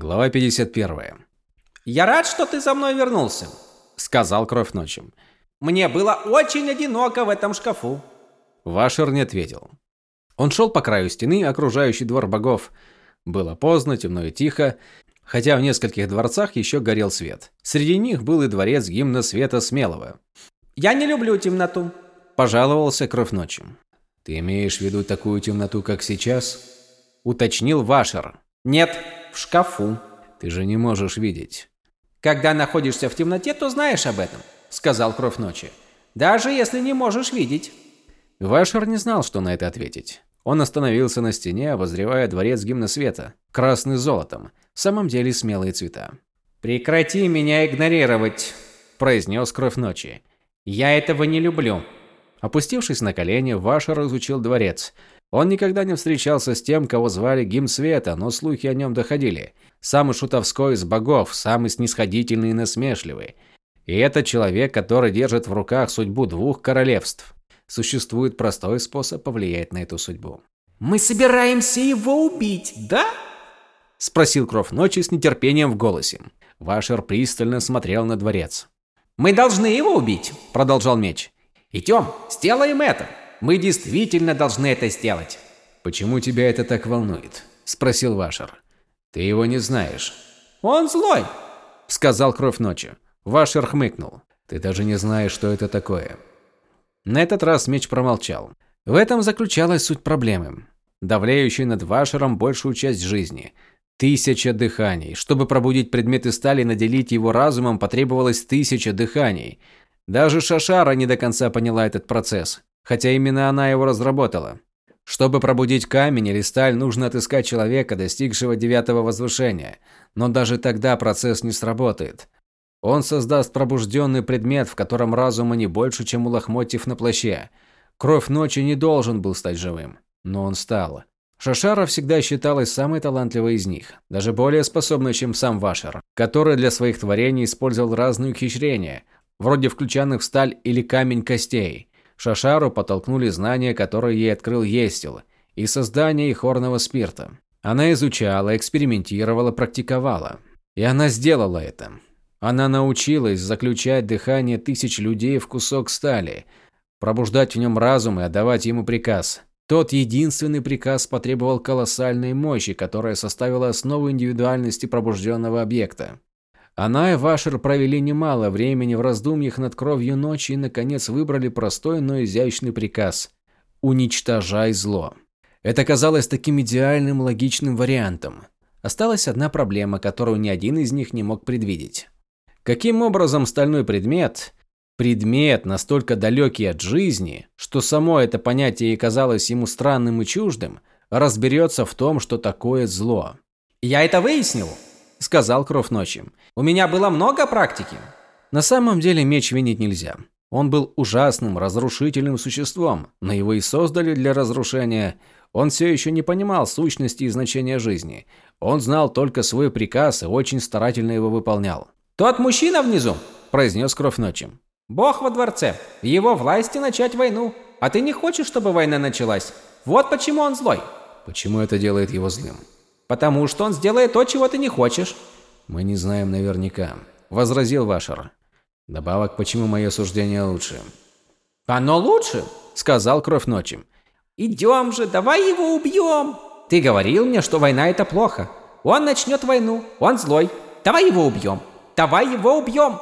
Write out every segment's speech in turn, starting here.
Глава 51. «Я рад, что ты за мной вернулся», — сказал Кровь ночи. «Мне было очень одиноко в этом шкафу». Вашер не ответил. Он шел по краю стены, окружающей двор богов. Было поздно, темно и тихо, хотя в нескольких дворцах еще горел свет. Среди них был и дворец гимна света Смелого. «Я не люблю темноту», – пожаловался Кровь ночи. «Ты имеешь в виду такую темноту, как сейчас?» – уточнил Вашер. «Нет, в шкафу. Ты же не можешь видеть. Когда находишься в темноте, то знаешь об этом, сказал Кровь ночи. Даже если не можешь видеть. Вашер не знал, что на это ответить. Он остановился на стене, обозревая дворец гимна света, красный золотом, в самом деле смелые цвета. «Прекрати меня игнорировать», – произнес Кровь ночи. «Я этого не люблю». Опустившись на колени, Вашер изучил дворец, он никогда не встречался с тем, кого звали Гим Света, но слухи о нем доходили. Самый шутовской из богов, самый снисходительный и насмешливый. И это человек, который держит в руках судьбу двух королевств. Существует простой способ повлиять на эту судьбу. «Мы собираемся его убить, да?» Спросил Кров Ночи с нетерпением в голосе. Вашер пристально смотрел на дворец. «Мы должны его убить», – продолжал меч. «Идем, сделаем это». Мы действительно должны это сделать. Почему тебя это так волнует? спросил Вашер. Ты его не знаешь. Он злой, сказал Кровь ночи. Вашер хмыкнул. Ты даже не знаешь, что это такое. На этот раз меч промолчал. В этом заключалась суть проблемы, давляющей над Вашером большую часть жизни. Тысяча дыханий. Чтобы пробудить предметы стали и наделить его разумом, потребовалось тысяча дыханий. Даже Шашара не до конца поняла этот процесс хотя именно она его разработала. Чтобы пробудить камень или сталь, нужно отыскать человека, достигшего девятого возвышения, но даже тогда процесс не сработает. Он создаст пробужденный предмет, в котором разума не больше, чем у лохмотьев на плаще. Кровь ночи не должен был стать живым, но он стал. Шашара всегда считалась самой талантливой из них, даже более способной, чем сам Вашер, который для своих творений использовал разные ухищрения, вроде включенных в сталь или камень костей. Шашару подтолкнули знания, которые ей открыл Естил, и создание ихорного спирта. Она изучала, экспериментировала, практиковала. И она сделала это. Она научилась заключать дыхание тысяч людей в кусок стали, пробуждать в нем разум и отдавать ему приказ. Тот единственный приказ потребовал колоссальной мощи, которая составила основу индивидуальности пробужденного объекта. Она и Вашер провели немало времени в раздумьях над кровью ночи и, наконец, выбрали простой, но изящный приказ – «Уничтожай зло». Это казалось таким идеальным логичным вариантом. Осталась одна проблема, которую ни один из них не мог предвидеть. Каким образом стальной предмет, предмет настолько далекий от жизни, что само это понятие казалось ему странным и чуждым, разберется в том, что такое зло? «Я это выяснил», – сказал Кров ночи. «У меня было много практики». На самом деле меч винить нельзя. Он был ужасным, разрушительным существом, но его и создали для разрушения. Он все еще не понимал сущности и значения жизни. Он знал только свой приказ и очень старательно его выполнял. «Тот мужчина внизу», – произнес Кров ночи. «Бог во дворце. В его власти начать войну. А ты не хочешь, чтобы война началась? Вот почему он злой». «Почему это делает его злым?» «Потому что он сделает то, чего ты не хочешь». «Мы не знаем наверняка», – возразил Вашер. «Добавок, почему мое суждение лучше?» «Оно лучше», – сказал Кровь Ночи. «Идем же, давай его убьем!» «Ты говорил мне, что война – это плохо. Он начнет войну, он злой. Давай его убьем! Давай его убьем!»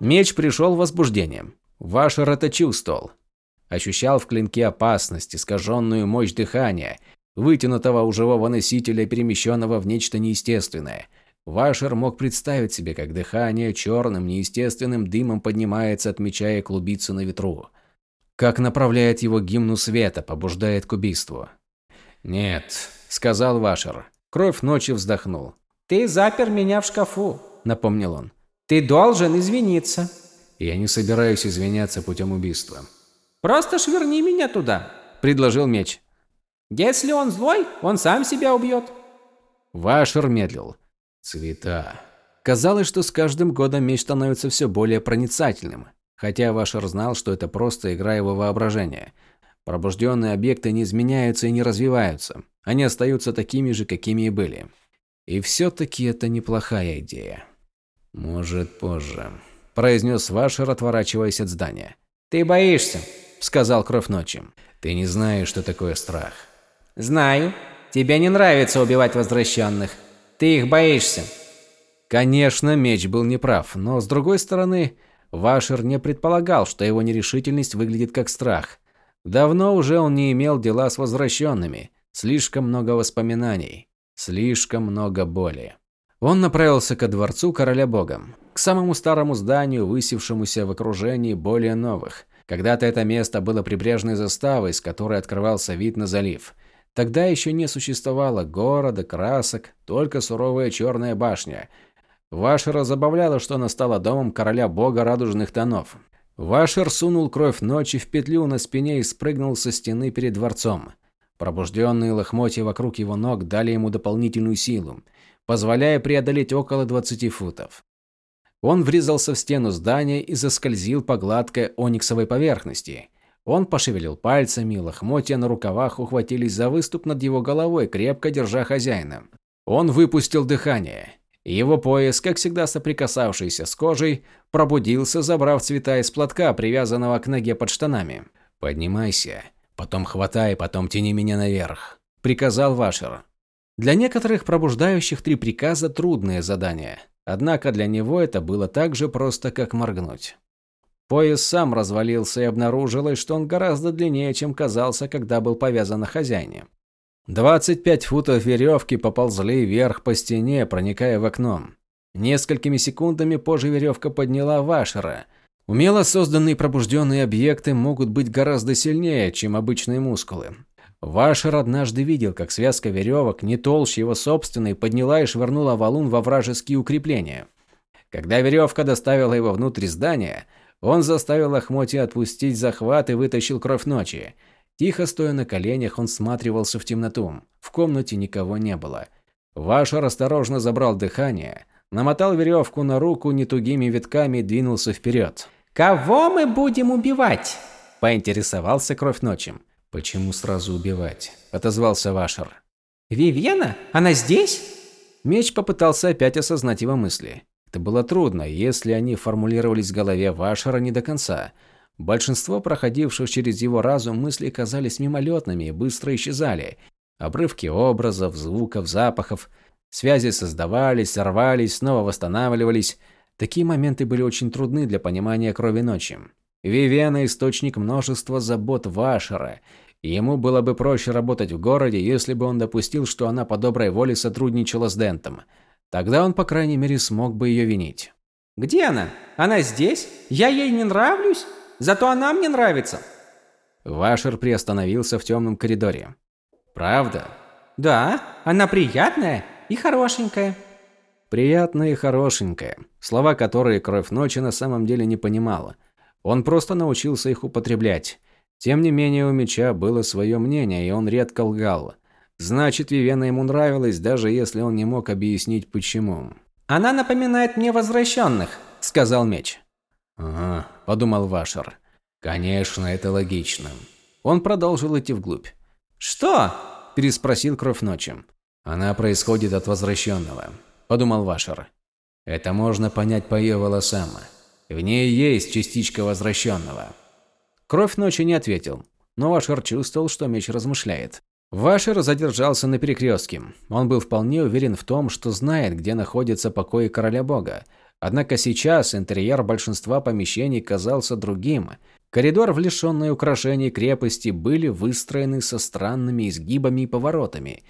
Меч пришел в возбуждение. Вашер это чувствовал. Ощущал в клинке опасность, искаженную мощь дыхания – вытянутого у живого носителя, перемещенного в нечто неестественное. Вашер мог представить себе, как дыхание черным, неестественным дымом поднимается, отмечая клубицу на ветру. Как направляет его гимну света, побуждает к убийству. «Нет», — сказал Вашер. Кровь ночи вздохнул. «Ты запер меня в шкафу», — напомнил он. «Ты должен извиниться». «Я не собираюсь извиняться путем убийства». «Просто швырни меня туда», — предложил меч. Если он злой, он сам себя убьет. Вашер медлил. Цвета. Казалось, что с каждым годом меч становится все более проницательным, хотя Вашер знал, что это просто игра его воображения. Пробужденные объекты не изменяются и не развиваются. Они остаются такими же, какими и были. И все-таки это неплохая идея. Может, позже, произнес Вашер, отворачиваясь от здания. Ты боишься, сказал Кровь Ночи. Ты не знаешь, что такое страх. Знаю. Тебе не нравится убивать возвращенных. Ты их боишься. Конечно, меч был неправ, но с другой стороны, Вашер не предполагал, что его нерешительность выглядит как страх. Давно уже он не имел дела с возвращенными. Слишком много воспоминаний. Слишком много боли. Он направился ко дворцу короля бога, к самому старому зданию, высевшемуся в окружении более новых. Когда-то это место было прибрежной заставой, с которой открывался вид на залив. Тогда еще не существовало города, красок, только суровая черная башня. Вашера забавляло, что она стала домом короля бога радужных тонов. Вашер сунул кровь ночи в петлю на спине и спрыгнул со стены перед дворцом. Пробужденные лохмотья вокруг его ног дали ему дополнительную силу, позволяя преодолеть около 20 футов. Он врезался в стену здания и заскользил по гладкой ониксовой поверхности. Он пошевелил пальцами, лохмотья на рукавах ухватились за выступ над его головой, крепко держа хозяина. Он выпустил дыхание. Его пояс, как всегда соприкасавшийся с кожей, пробудился, забрав цвета из платка, привязанного к ноге под штанами. «Поднимайся, потом хватай, потом тяни меня наверх», – приказал Вашер. Для некоторых пробуждающих три приказа трудное задание, однако для него это было так же просто, как моргнуть. Пояс сам развалился и обнаружилось, что он гораздо длиннее, чем казался, когда был повязан на хозяине. 25 футов веревки поползли вверх по стене, проникая в окно. Несколькими секундами позже веревка подняла Вашера. Умело созданные пробужденные объекты могут быть гораздо сильнее, чем обычные мускулы. Вашер однажды видел, как связка веревок, не толще его собственной, подняла и швырнула валун во вражеские укрепления. Когда веревка доставила его внутрь здания, он заставил Лохмотья отпустить захват и вытащил кровь ночи. Тихо стоя на коленях, он всматривался в темноту. В комнате никого не было. Вашер осторожно забрал дыхание, намотал веревку на руку нетугими витками и двинулся вперед. «Кого мы будем убивать?» – поинтересовался Кровь Ночи. «Почему сразу убивать?» – отозвался Вашер. «Вивьена? Она здесь?» Меч попытался опять осознать его мысли. Это было трудно, если они формулировались в голове Вашера не до конца. Большинство проходивших через его разум мыслей казались мимолетными и быстро исчезали. Обрывки образов, звуков, запахов. Связи создавались, сорвались, снова восстанавливались. Такие моменты были очень трудны для понимания крови ночи. Вивена – источник множества забот Вашера. ему было бы проще работать в городе, если бы он допустил, что она по доброй воле сотрудничала с Дентом. Тогда он, по крайней мере, смог бы ее винить. «Где она? Она здесь? Я ей не нравлюсь? Зато она мне нравится!» Вашер приостановился в темном коридоре. «Правда?» «Да, она приятная и хорошенькая». «Приятная и хорошенькая» – слова, которые Кровь Ночи на самом деле не понимала. Он просто научился их употреблять. Тем не менее, у Меча было свое мнение, и он редко лгал. Значит, Вивена ему нравилась, даже если он не мог объяснить почему. «Она напоминает мне возвращенных», – сказал меч. «Ага», – подумал Вашер. «Конечно, это логично». Он продолжил идти вглубь. «Что?» – переспросил Кровь Ночи. «Она происходит от возвращенного», – подумал Вашер. «Это можно понять по ее волосам. В ней есть частичка возвращенного». Кровь Ночи не ответил, но Вашер чувствовал, что меч размышляет. Вашер задержался на перекрестке. Он был вполне уверен в том, что знает, где находится покой короля бога. Однако сейчас интерьер большинства помещений казался другим. Коридор в лишенной украшений крепости были выстроены со странными изгибами и поворотами.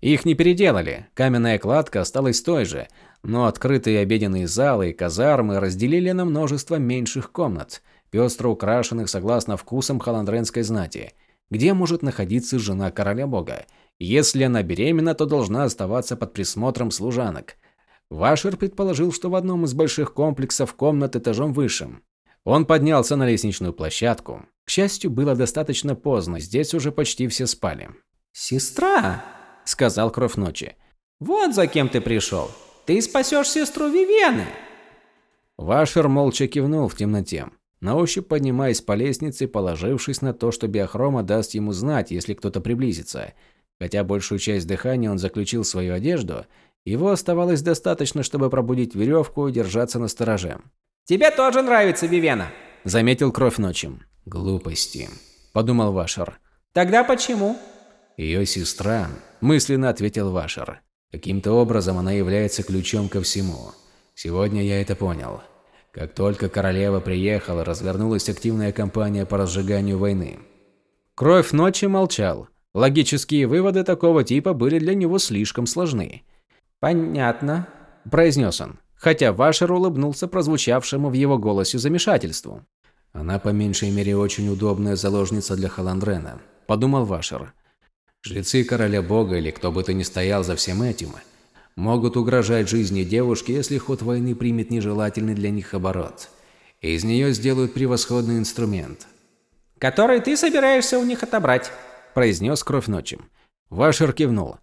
Их не переделали, каменная кладка осталась той же, но открытые обеденные залы и казармы разделили на множество меньших комнат, пестро украшенных согласно вкусам халандренской знати – где может находиться жена короля бога. Если она беременна, то должна оставаться под присмотром служанок. Вашер предположил, что в одном из больших комплексов комнат этажом выше. Он поднялся на лестничную площадку. К счастью, было достаточно поздно, здесь уже почти все спали. «Сестра!» – сказал Кровь Ночи. «Вот за кем ты пришел. Ты спасешь сестру Вивены!» Вашер молча кивнул в темноте на ощупь поднимаясь по лестнице, положившись на то, что биохрома даст ему знать, если кто-то приблизится. Хотя большую часть дыхания он заключил в свою одежду, Его оставалось достаточно, чтобы пробудить веревку и держаться на стороже. «Тебе тоже нравится Вивена?» – заметил Кровь Ночи. «Глупости», – подумал Вашер. «Тогда почему?» «Ее сестра», – мысленно ответил Вашер. «Каким-то образом она является ключом ко всему. Сегодня я это понял. Как только королева приехала, развернулась активная кампания по разжиганию войны. Кровь ночи молчал. Логические выводы такого типа были для него слишком сложны. «Понятно», – произнес он, хотя Вашер улыбнулся прозвучавшему в его голосе замешательству. «Она по меньшей мере очень удобная заложница для Халандрена», – подумал Вашер. «Жрецы короля бога или кто бы то ни стоял за всем этим – могут угрожать жизни девушки, если ход войны примет нежелательный для них оборот. Из нее сделают превосходный инструмент. «Который ты собираешься у них отобрать», – произнес Кровь Ночи. Вашер кивнул.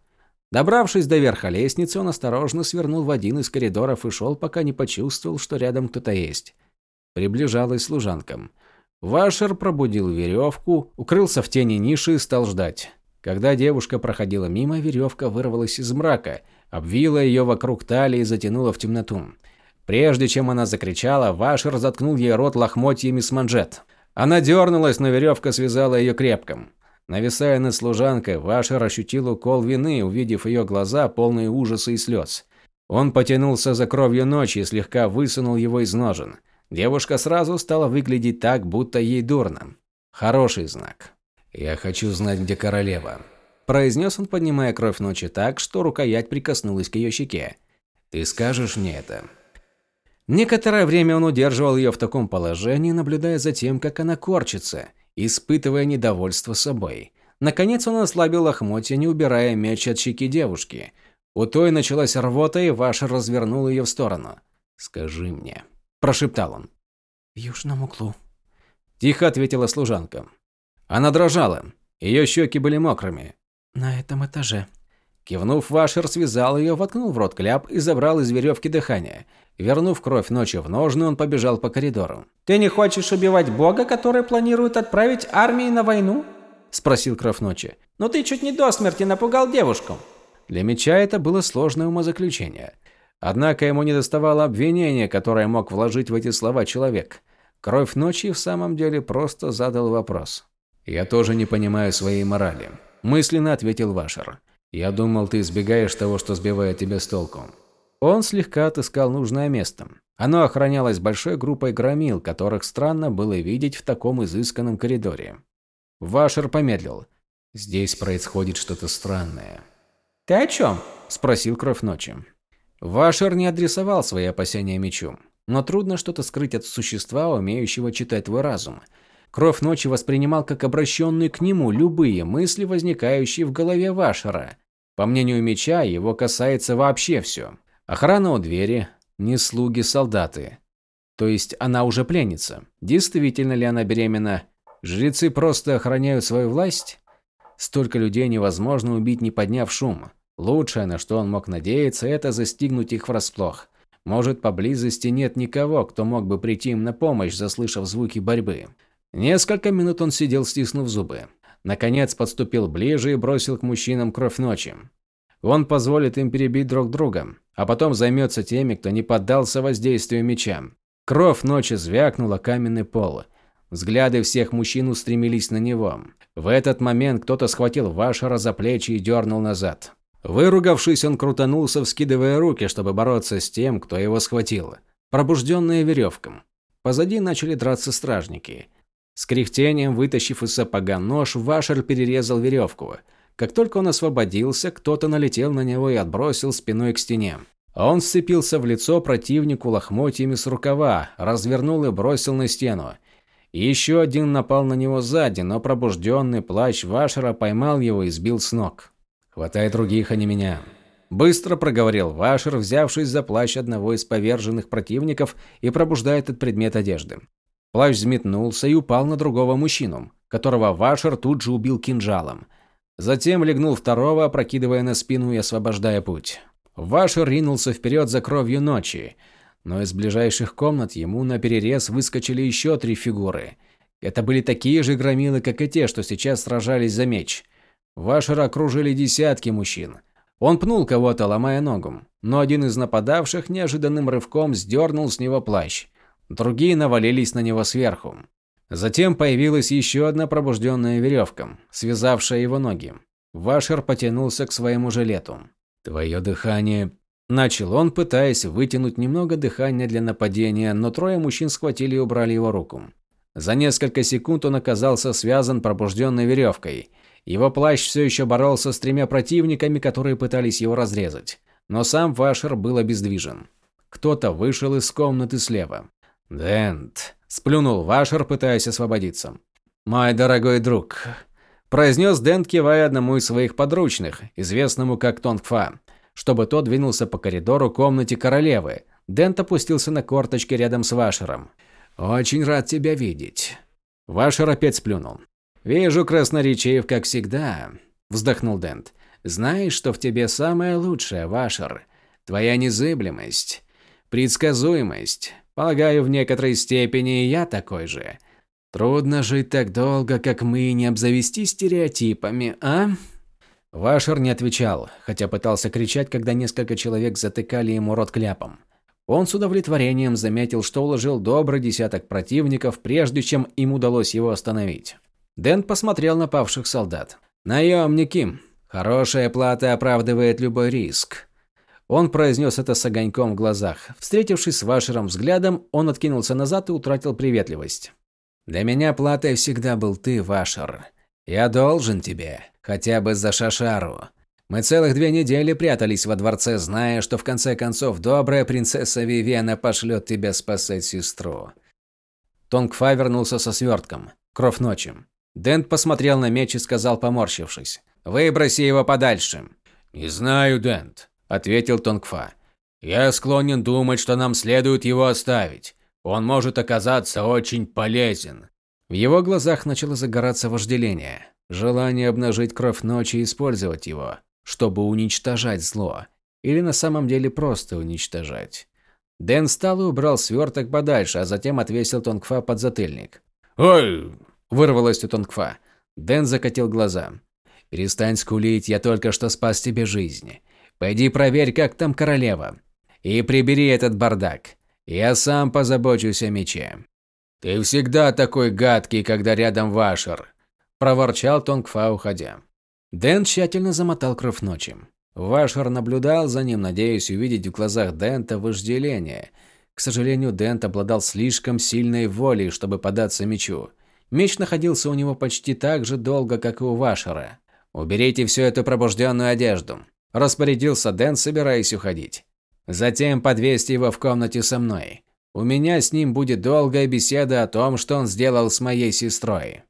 Добравшись до верха лестницы, он осторожно свернул в один из коридоров и шел, пока не почувствовал, что рядом кто-то есть. Приближалась служанка. Вашер пробудил веревку, укрылся в тени ниши и стал ждать. Когда девушка проходила мимо, веревка вырвалась из мрака – обвила ее вокруг талии и затянула в темноту. Прежде чем она закричала, Вашер заткнул ей рот лохмотьями с манжет. Она дернулась, но веревка связала ее крепко. Нависая над служанкой, Вашер ощутил укол вины, увидев ее глаза, полные ужаса и слез. Он потянулся за кровью ночи и слегка высунул его из ножен. Девушка сразу стала выглядеть так, будто ей дурно. Хороший знак. «Я хочу знать, где королева», произнес он, поднимая кровь ночи так, что рукоять прикоснулась к ее щеке. «Ты скажешь мне это?» Некоторое время он удерживал ее в таком положении, наблюдая за тем, как она корчится, испытывая недовольство собой. Наконец он ослабил лохмотья, не убирая меч от щеки девушки. У той началась рвота, и Ваш развернул ее в сторону. «Скажи мне», – прошептал он. «В южном углу», – тихо ответила служанка. Она дрожала. Ее щеки были мокрыми. «На этом этаже». Кивнув, Вашер связал ее, воткнул в рот кляп и забрал из веревки дыхание. Вернув кровь ночи в ножны, он побежал по коридору. «Ты не хочешь убивать бога, который планирует отправить армии на войну?» – спросил кровь ночи. «Но ты чуть не до смерти напугал девушку». Для меча это было сложное умозаключение. Однако ему не доставало обвинения, которое мог вложить в эти слова человек. Кровь ночи в самом деле просто задал вопрос. «Я тоже не понимаю своей морали мысленно ответил Вашер. Я думал, ты избегаешь того, что сбивает тебя с толку. Он слегка отыскал нужное место. Оно охранялось большой группой громил, которых странно было видеть в таком изысканном коридоре. Вашер помедлил. Здесь происходит что-то странное. «Ты о чем?» – спросил Кровь Ночи. Вашер не адресовал свои опасения мечу, но трудно что-то скрыть от существа, умеющего читать твой разум – Кровь ночи воспринимал как обращенные к нему любые мысли, возникающие в голове Вашера. По мнению меча, его касается вообще все. Охрана у двери, не слуги, солдаты. То есть она уже пленница. Действительно ли она беременна? Жрецы просто охраняют свою власть? Столько людей невозможно убить, не подняв шум. Лучшее, на что он мог надеяться, это застигнуть их врасплох. Может, поблизости нет никого, кто мог бы прийти им на помощь, заслышав звуки борьбы. Несколько минут он сидел, стиснув зубы. Наконец подступил ближе и бросил к мужчинам кровь ночи. Он позволит им перебить друг друга, а потом займется теми, кто не поддался воздействию меча. Кровь ночи звякнула каменный пол. Взгляды всех мужчин устремились на него. В этот момент кто-то схватил Вашера за плечи и дернул назад. Выругавшись, он крутанулся, вскидывая руки, чтобы бороться с тем, кто его схватил. Пробужденные веревком. Позади начали драться стражники. С кряхтением, вытащив из сапога нож, Вашер перерезал веревку. Как только он освободился, кто-то налетел на него и отбросил спиной к стене. Он сцепился в лицо противнику лохмотьями с рукава, развернул и бросил на стену. Еще один напал на него сзади, но пробужденный плащ Вашера поймал его и сбил с ног. «Хватай других, а не меня», – быстро проговорил Вашер, взявшись за плащ одного из поверженных противников и пробуждая этот предмет одежды. Плащ взметнулся и упал на другого мужчину, которого Вашер тут же убил кинжалом. Затем легнул второго, опрокидывая на спину и освобождая путь. Вашер ринулся вперед за кровью ночи, но из ближайших комнат ему на перерез выскочили еще три фигуры. Это были такие же громилы, как и те, что сейчас сражались за меч. Вашера окружили десятки мужчин. Он пнул кого-то, ломая ногу, но один из нападавших неожиданным рывком сдернул с него плащ. Другие навалились на него сверху. Затем появилась еще одна пробужденная веревка, связавшая его ноги. Вашер потянулся к своему жилету. «Твое дыхание...» Начал он, пытаясь вытянуть немного дыхания для нападения, но трое мужчин схватили и убрали его руку. За несколько секунд он оказался связан пробужденной веревкой. Его плащ все еще боролся с тремя противниками, которые пытались его разрезать. Но сам Вашер был обездвижен. Кто-то вышел из комнаты слева. «Дент», – сплюнул Вашер, пытаясь освободиться. «Мой дорогой друг», – произнес Дент, кивая одному из своих подручных, известному как Тонгфа, чтобы тот двинулся по коридору комнате королевы. Дент опустился на корточки рядом с Вашером. «Очень рад тебя видеть». Вашер опять сплюнул. «Вижу красноречив, как всегда», – вздохнул Дент. «Знаешь, что в тебе самое лучшее, Вашер? Твоя незыблемость, предсказуемость. Полагаю, в некоторой степени я такой же. Трудно жить так долго, как мы, не обзавестись стереотипами, а?» Вашер не отвечал, хотя пытался кричать, когда несколько человек затыкали ему рот кляпом. Он с удовлетворением заметил, что уложил добрый десяток противников, прежде чем им удалось его остановить. Дэн посмотрел на павших солдат. «Наемники. Хорошая плата оправдывает любой риск». Он произнес это с огоньком в глазах. Встретившись с Вашером взглядом, он откинулся назад и утратил приветливость. «Для меня платой всегда был ты, Вашер. Я должен тебе, хотя бы за Шашару. Мы целых две недели прятались во дворце, зная, что в конце концов добрая принцесса Вивена пошлет тебя спасать сестру». Тонгфа вернулся со свертком. Кровь ночи. Дент посмотрел на меч и сказал, поморщившись. «Выброси его подальше». «Не знаю, Дент», – ответил Тонгфа. «Я склонен думать, что нам следует его оставить. Он может оказаться очень полезен». В его глазах начало загораться вожделение. Желание обнажить кровь ночи и использовать его, чтобы уничтожать зло. Или на самом деле просто уничтожать. Дэн встал и убрал сверток подальше, а затем отвесил Тонгфа под затыльник. «Ой, Вырвалось у Тонгфа. Дэн закатил глаза. «Перестань скулить, я только что спас тебе жизнь. Пойди проверь, как там королева. И прибери этот бардак. Я сам позабочусь о мече». «Ты всегда такой гадкий, когда рядом Вашер», – проворчал Тонгфа, уходя. Дэн тщательно замотал кровь ночи. Вашер наблюдал за ним, надеясь увидеть в глазах Дента вожделение. К сожалению, Дент обладал слишком сильной волей, чтобы податься мечу. Меч находился у него почти так же долго, как и у Вашера. «Уберите всю эту пробужденную одежду», – распорядился Дэн, собираясь уходить. «Затем подвесьте его в комнате со мной. У меня с ним будет долгая беседа о том, что он сделал с моей сестрой».